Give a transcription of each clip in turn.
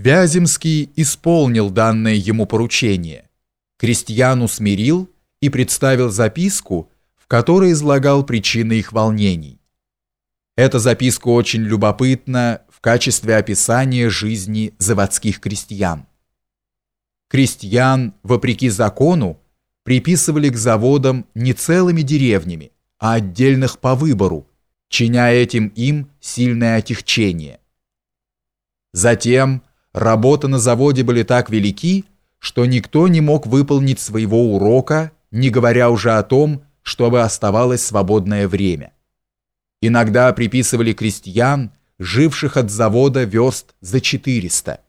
Вяземский исполнил данное ему поручение. Крестьян усмирил и представил записку, в которой излагал причины их волнений. Эта записка очень любопытна в качестве описания жизни заводских крестьян. Крестьян, вопреки закону, приписывали к заводам не целыми деревнями, а отдельных по выбору, чиня этим им сильное отягчение. Затем работы на заводе были так велики, что никто не мог выполнить своего урока, не говоря уже о том, чтобы оставалось свободное время. Иногда приписывали крестьян, живших от завода верст за 400,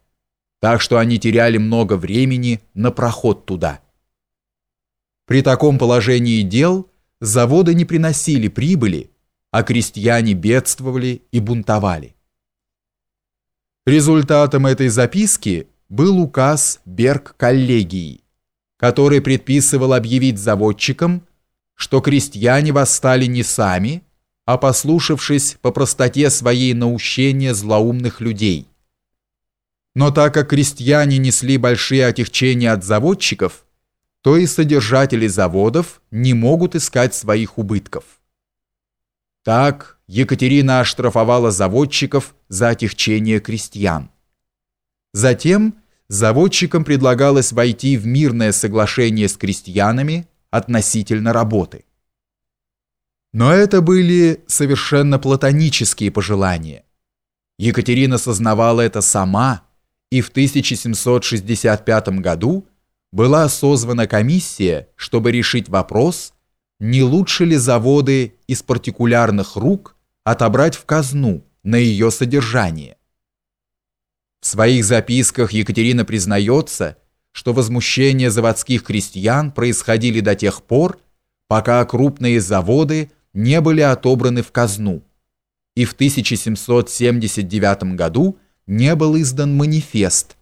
так что они теряли много времени на проход туда. При таком положении дел заводы не приносили прибыли, а крестьяне бедствовали и бунтовали. Результатом этой записки был указ Берг-коллегии, который предписывал объявить заводчикам, что крестьяне восстали не сами, а послушавшись по простоте своей наущения злоумных людей. Но так как крестьяне несли большие отягчения от заводчиков, то и содержатели заводов не могут искать своих убытков. Так Екатерина оштрафовала заводчиков за отягчение крестьян. Затем заводчикам предлагалось войти в мирное соглашение с крестьянами относительно работы. Но это были совершенно платонические пожелания. Екатерина сознавала это сама, и в 1765 году была созвана комиссия, чтобы решить вопрос, не лучше ли заводы из партикулярных рук отобрать в казну на ее содержание. В своих записках Екатерина признается, что возмущения заводских крестьян происходили до тех пор, пока крупные заводы не были отобраны в казну, и в 1779 году не был издан манифест,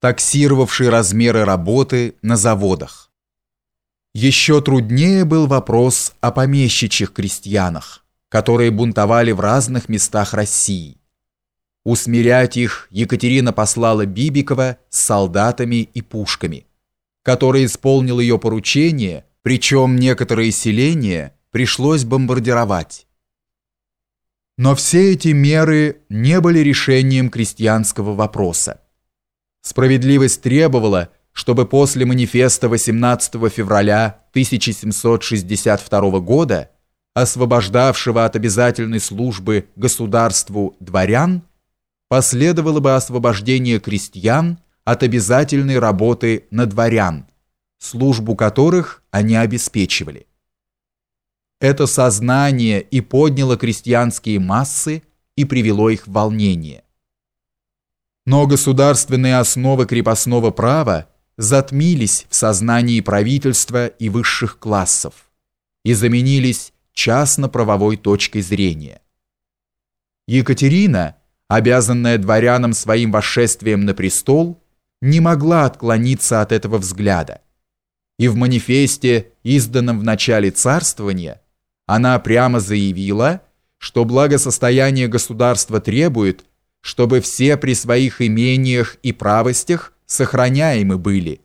таксировавший размеры работы на заводах. Еще труднее был вопрос о помещичьих крестьянах, которые бунтовали в разных местах России. Усмирять их Екатерина послала Бибикова с солдатами и пушками, который исполнил ее поручение, причем некоторые селения пришлось бомбардировать. Но все эти меры не были решением крестьянского вопроса. Справедливость требовала, чтобы после манифеста 18 февраля 1762 года, освобождавшего от обязательной службы государству дворян, последовало бы освобождение крестьян от обязательной работы на дворян, службу которых они обеспечивали. Это сознание и подняло крестьянские массы и привело их в волнение. Но государственные основы крепостного права затмились в сознании правительства и высших классов и заменились частно-правовой точкой зрения. Екатерина – обязанная дворянам своим восшествием на престол, не могла отклониться от этого взгляда. И в манифесте, изданном в начале царствования, она прямо заявила, что благосостояние государства требует, чтобы все при своих имениях и правостях сохраняемы были,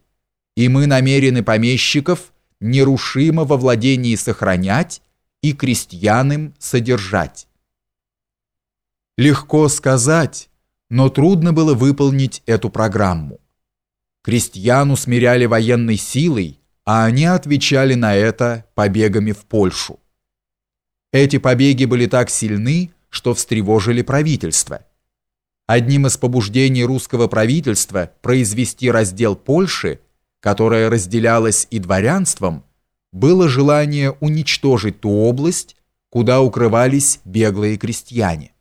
и мы намерены помещиков нерушимо во владении сохранять и крестьянам содержать. Легко сказать, но трудно было выполнить эту программу. Крестьян усмиряли военной силой, а они отвечали на это побегами в Польшу. Эти побеги были так сильны, что встревожили правительство. Одним из побуждений русского правительства произвести раздел Польши, которая разделялась и дворянством, было желание уничтожить ту область, куда укрывались беглые крестьяне.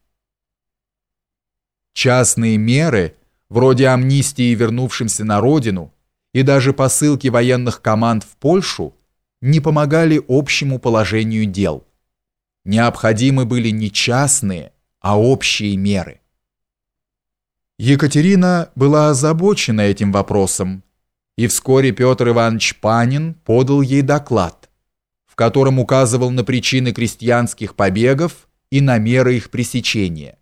Частные меры, вроде амнистии вернувшимся на родину и даже посылки военных команд в Польшу, не помогали общему положению дел. Необходимы были не частные, а общие меры. Екатерина была озабочена этим вопросом, и вскоре Петр Иванович Панин подал ей доклад, в котором указывал на причины крестьянских побегов и на меры их пресечения.